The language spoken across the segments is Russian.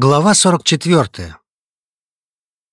Глава 44.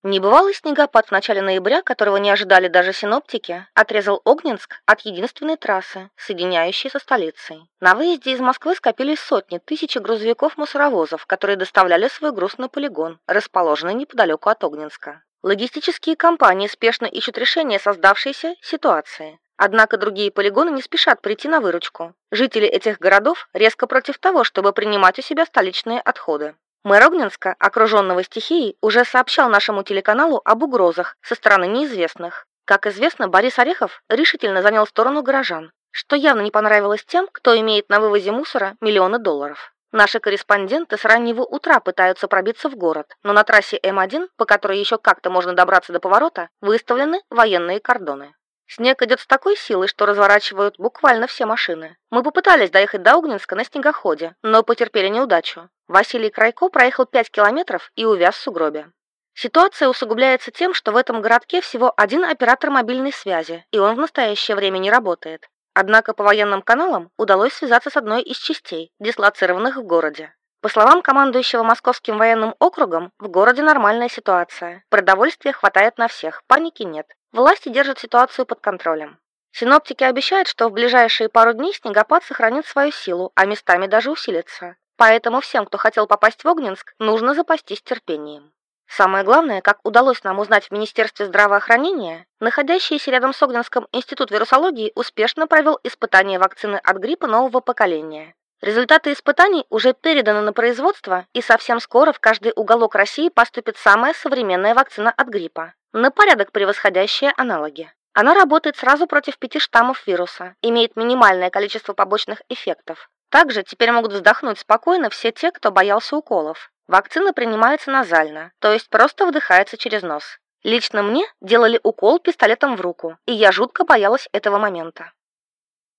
Небывалый снегопад в начале ноября, которого не ожидали даже синоптики, отрезал Огненск от единственной трассы, соединяющей со столицей. На выезде из Москвы скопились сотни, тысячи грузовиков-мусоровозов, которые доставляли свой груз на полигон, расположенный неподалеку от Огненска. Логистические компании спешно ищут решение создавшейся ситуации. Однако другие полигоны не спешат прийти на выручку. Жители этих городов резко против того, чтобы принимать у себя столичные отходы. Мэр Огненска, окруженного стихией, уже сообщал нашему телеканалу об угрозах со стороны неизвестных. Как известно, Борис Орехов решительно занял сторону горожан, что явно не понравилось тем, кто имеет на вывозе мусора миллионы долларов. Наши корреспонденты с раннего утра пытаются пробиться в город, но на трассе М1, по которой еще как-то можно добраться до поворота, выставлены военные кордоны. Снег идет с такой силой, что разворачивают буквально все машины. Мы попытались доехать до Огненска на снегоходе, но потерпели неудачу. Василий Крайко проехал 5 километров и увяз в сугробе. Ситуация усугубляется тем, что в этом городке всего один оператор мобильной связи, и он в настоящее время не работает. Однако по военным каналам удалось связаться с одной из частей, дислоцированных в городе. По словам командующего Московским военным округом, в городе нормальная ситуация. Продовольствия хватает на всех, паники нет. Власти держат ситуацию под контролем. Синоптики обещают, что в ближайшие пару дней снегопад сохранит свою силу, а местами даже усилится. Поэтому всем, кто хотел попасть в Огненск, нужно запастись терпением. Самое главное, как удалось нам узнать в Министерстве здравоохранения, находящийся рядом с Огненском институт вирусологии успешно провел испытания вакцины от гриппа нового поколения. Результаты испытаний уже переданы на производство, и совсем скоро в каждый уголок России поступит самая современная вакцина от гриппа, на порядок превосходящая аналоги. Она работает сразу против пяти штаммов вируса, имеет минимальное количество побочных эффектов. Также теперь могут вздохнуть спокойно все те, кто боялся уколов. Вакцина принимается назально, то есть просто вдыхается через нос. Лично мне делали укол пистолетом в руку, и я жутко боялась этого момента.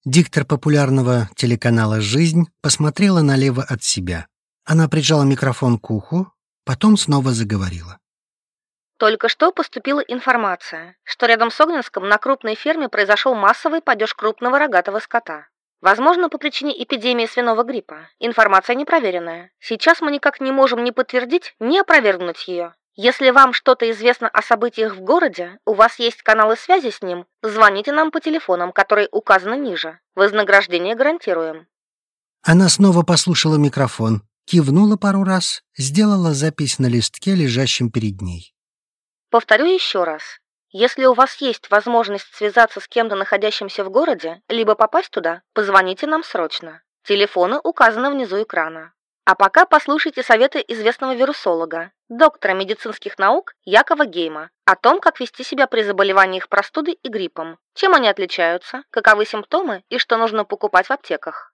Диктор популярного телеканала «Жизнь» посмотрела налево от себя. Она прижала микрофон к уху, потом снова заговорила. Только что поступила информация, что рядом с Огненском на крупной ферме произошел массовый падеж крупного рогатого скота. Возможно, по причине эпидемии свиного гриппа. Информация непроверенная. Сейчас мы никак не можем ни подтвердить, ни опровергнуть ее. Если вам что-то известно о событиях в городе, у вас есть каналы связи с ним, звоните нам по телефонам, которые указаны ниже. Вознаграждение гарантируем. Она снова послушала микрофон, кивнула пару раз, сделала запись на листке, лежащем перед ней. Повторю еще раз. Если у вас есть возможность связаться с кем-то, находящимся в городе, либо попасть туда, позвоните нам срочно. Телефоны указаны внизу экрана. А пока послушайте советы известного вирусолога, доктора медицинских наук Якова Гейма, о том, как вести себя при заболеваниях простудой и гриппом, чем они отличаются, каковы симптомы и что нужно покупать в аптеках.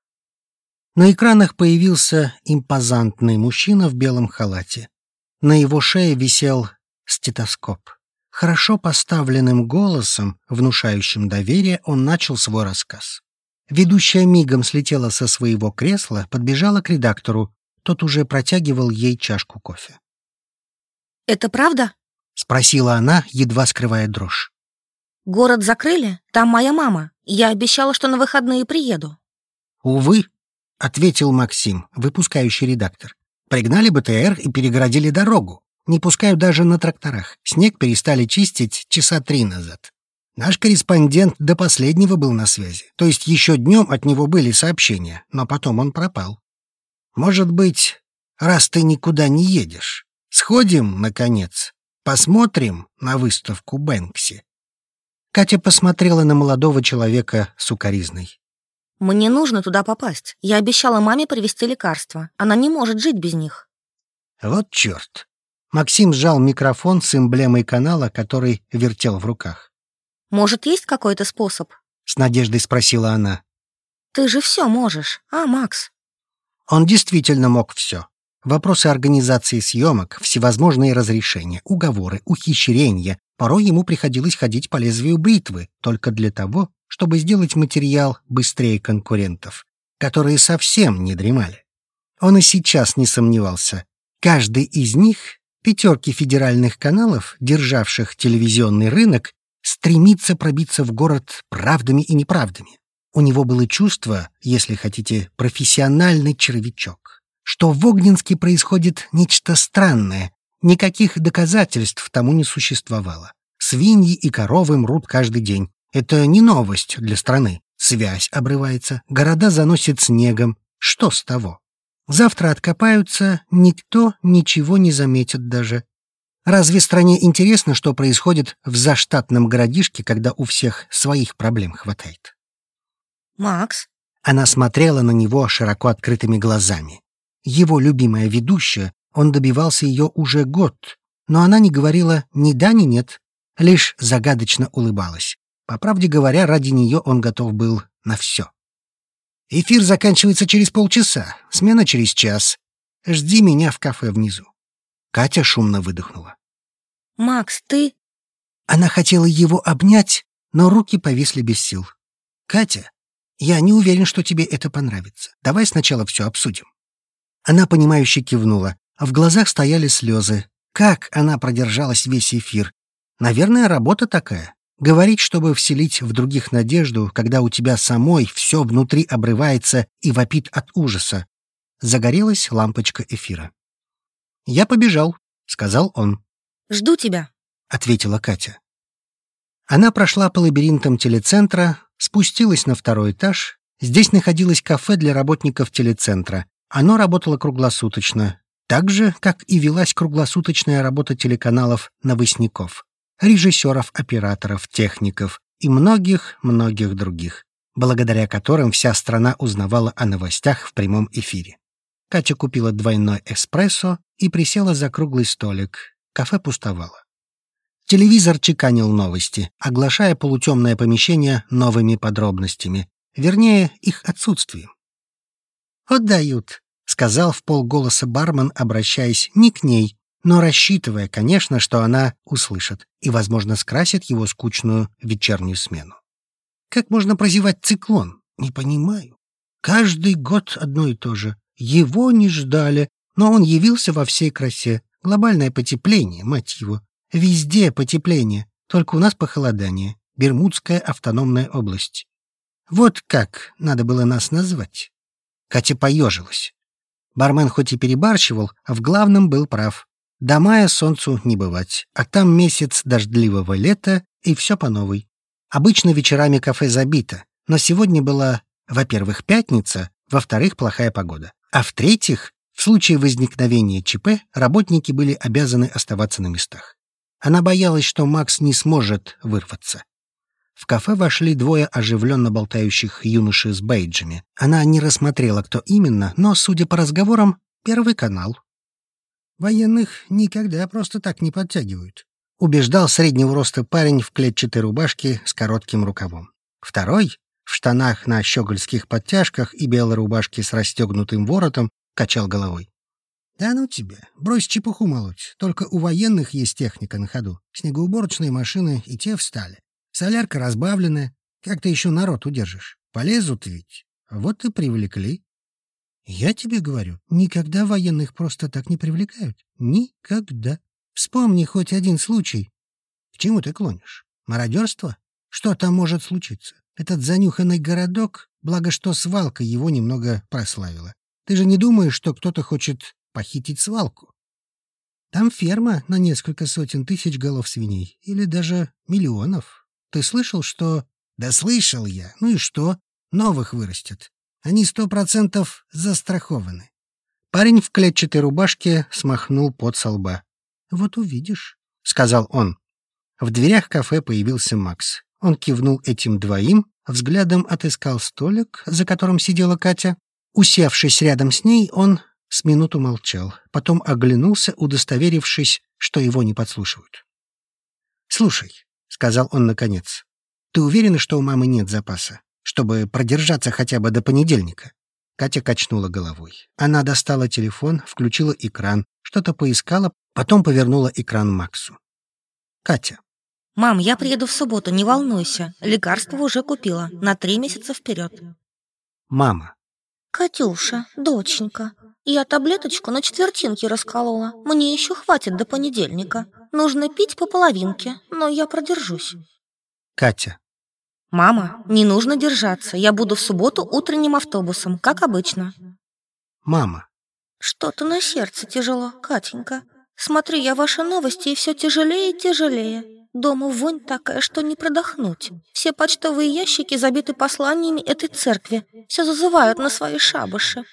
На экранах появился импозантный мужчина в белом халате. На его шее висел стетоскоп. Хорошо поставленным голосом, внушающим доверие, он начал свой рассказ. Ведущая мигом слетела со своего кресла, подбежала к редактору, тот уже протягивал ей чашку кофе. «Это правда?» — спросила она, едва скрывая дрожь. «Город закрыли? Там моя мама. Я обещала, что на выходные приеду». «Увы», — ответил Максим, выпускающий редактор. «Пригнали БТР и перегородили дорогу. Не пускают даже на тракторах. Снег перестали чистить часа три назад. Наш корреспондент до последнего был на связи. То есть еще днем от него были сообщения, но потом он пропал. Может быть, раз ты никуда не едешь, сходим, наконец, посмотрим на выставку Бэнкси?» Катя посмотрела на молодого человека с укоризной. «Мне нужно туда попасть. Я обещала маме привезти лекарства. Она не может жить без них». «Вот черт!» Максим сжал микрофон с эмблемой канала, который вертел в руках. «Может, есть какой-то способ?» — с надеждой спросила она. «Ты же все можешь, а, Макс?» Он действительно мог все. Вопросы организации съемок, всевозможные разрешения, уговоры, ухищрения. Порой ему приходилось ходить по лезвию бритвы только для того, чтобы сделать материал быстрее конкурентов, которые совсем не дремали. Он и сейчас не сомневался. Каждый из них, пятерки федеральных каналов, державших телевизионный рынок, стремится пробиться в город правдами и неправдами. У него было чувство, если хотите, профессиональный червячок. что в Огненске происходит нечто странное. Никаких доказательств тому не существовало. Свиньи и коровы мрут каждый день. Это не новость для страны. Связь обрывается, города заносит снегом. Что с того? Завтра откопаются, никто ничего не заметит даже. Разве стране интересно, что происходит в заштатном городишке, когда у всех своих проблем хватает? Макс? Она смотрела на него широко открытыми глазами. Его любимая ведущая, он добивался ее уже год, но она не говорила ни да, ни нет, лишь загадочно улыбалась. По правде говоря, ради нее он готов был на все. «Эфир заканчивается через полчаса, смена через час. Жди меня в кафе внизу». Катя шумно выдохнула. «Макс, ты...» Она хотела его обнять, но руки повисли без сил. «Катя, я не уверен, что тебе это понравится. Давай сначала все обсудим». Она, понимающе кивнула, а в глазах стояли слезы. Как она продержалась весь эфир? Наверное, работа такая. Говорить, чтобы вселить в других надежду, когда у тебя самой все внутри обрывается и вопит от ужаса. Загорелась лампочка эфира. «Я побежал», — сказал он. «Жду тебя», — ответила Катя. Она прошла по лабиринтам телецентра, спустилась на второй этаж. Здесь находилось кафе для работников телецентра. Оно работало круглосуточно, так же, как и велась круглосуточная работа телеканалов «Новостников», режиссеров, операторов, техников и многих-многих других, благодаря которым вся страна узнавала о новостях в прямом эфире. Катя купила двойной эспрессо и присела за круглый столик. Кафе пустовало. Телевизор чеканил новости, оглашая полутемное помещение новыми подробностями, вернее, их отсутствием. «Отдают», — сказал в полголоса бармен, обращаясь не к ней, но рассчитывая, конечно, что она услышит и, возможно, скрасит его скучную вечернюю смену. Как можно прозевать циклон? Не понимаю. Каждый год одно и то же. Его не ждали, но он явился во всей красе. Глобальное потепление, мать его. Везде потепление, только у нас похолодание. Бермудская автономная область. Вот как надо было нас назвать. Катя поежилась. Бармен хоть и перебарщивал, а в главном был прав. До мая солнцу не бывать, а там месяц дождливого лета и все по новой. Обычно вечерами кафе забито, но сегодня была, во-первых, пятница, во-вторых, плохая погода. А в-третьих, в случае возникновения ЧП работники были обязаны оставаться на местах. Она боялась, что Макс не сможет вырваться. В кафе вошли двое оживленно болтающих юношей с бейджами. Она не рассмотрела, кто именно, но, судя по разговорам, первый канал. «Военных никогда просто так не подтягивают», — убеждал среднего роста парень в клетчатой рубашке с коротким рукавом. Второй, в штанах на щегольских подтяжках и белой рубашке с расстегнутым воротом, качал головой. «Да ну тебя, брось чепуху молоть. Только у военных есть техника на ходу. Снегоуборочные машины и те встали. Солярка разбавленная. Как ты еще народ удержишь? Полезут ведь. Вот и привлекли. Я тебе говорю, никогда военных просто так не привлекают. Никогда. Вспомни хоть один случай. К чему ты клонишь? Мародерство? Что там может случиться? Этот занюханный городок, благо что свалка его немного прославила. Ты же не думаешь, что кто-то хочет похитить свалку? Там ферма на несколько сотен тысяч голов свиней. Или даже миллионов. Ты слышал, что... Да слышал я. Ну и что? Новых вырастет. Они сто процентов застрахованы. Парень в клетчатой рубашке смахнул пот со лба. «Вот увидишь», — сказал он. В дверях кафе появился Макс. Он кивнул этим двоим, взглядом отыскал столик, за которым сидела Катя. Усевшись рядом с ней, он с минуту молчал, потом оглянулся, удостоверившись, что его не подслушивают. «Слушай, сказал он наконец. «Ты уверена, что у мамы нет запаса, чтобы продержаться хотя бы до понедельника?» Катя качнула головой. Она достала телефон, включила экран, что-то поискала, потом повернула экран Максу. «Катя». «Мам, я приеду в субботу, не волнуйся. Лекарство уже купила, на три месяца вперед». «Мама». «Катюша, доченька, я таблеточку на четвертинки расколола. Мне еще хватит до понедельника. Нужно пить по половинке, но я продержусь. Катя. Мама, не нужно держаться. Я буду в субботу утренним автобусом, как обычно. Мама. Что-то на сердце тяжело, Катенька. Смотрю я ваши новости, и все тяжелее и тяжелее. Дома вонь такая, что не продохнуть. Все почтовые ящики забиты посланиями этой церкви. Все зазывают на свои шабыши.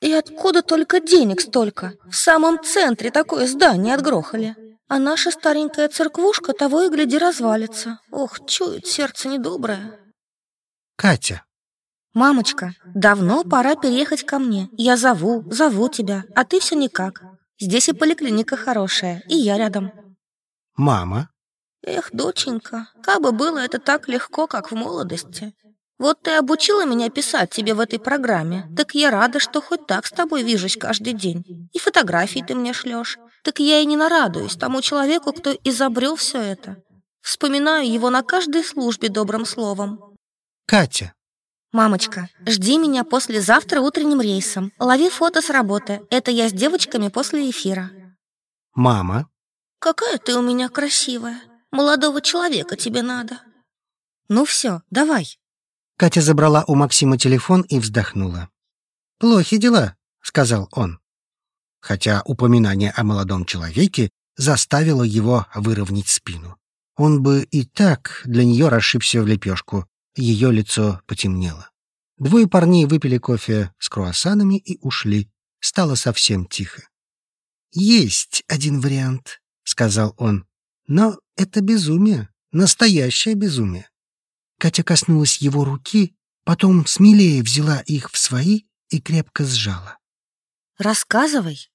И откуда только денег столько? В самом центре такое здание отгрохали. А наша старенькая церквушка того и гляди развалится. Ох, чует сердце недоброе. Катя. Мамочка, давно пора переехать ко мне. Я зову, зову тебя, а ты все никак. Здесь и поликлиника хорошая, и я рядом. Мама. Эх, доченька, как бы было это так легко, как в молодости. Вот ты обучила меня писать тебе в этой программе. Так я рада, что хоть так с тобой вижусь каждый день. И фотографии ты мне шлешь. Так я и не нарадуюсь тому человеку, кто изобрел все это. Вспоминаю его на каждой службе добрым словом. Катя. Мамочка, жди меня послезавтра утренним рейсом. Лови фото с работы. Это я с девочками после эфира. Мама. Какая ты у меня красивая. Молодого человека тебе надо. Ну все, давай. Катя забрала у Максима телефон и вздохнула. «Плохи дела», — сказал он. Хотя упоминание о молодом человеке заставило его выровнять спину. Он бы и так для нее расшибся в лепешку. Ее лицо потемнело. Двое парней выпили кофе с круассанами и ушли. Стало совсем тихо. «Есть один вариант», — сказал он. «Но это безумие, настоящее безумие. Катя коснулась его руки, потом смелее взяла их в свои и крепко сжала. «Рассказывай»,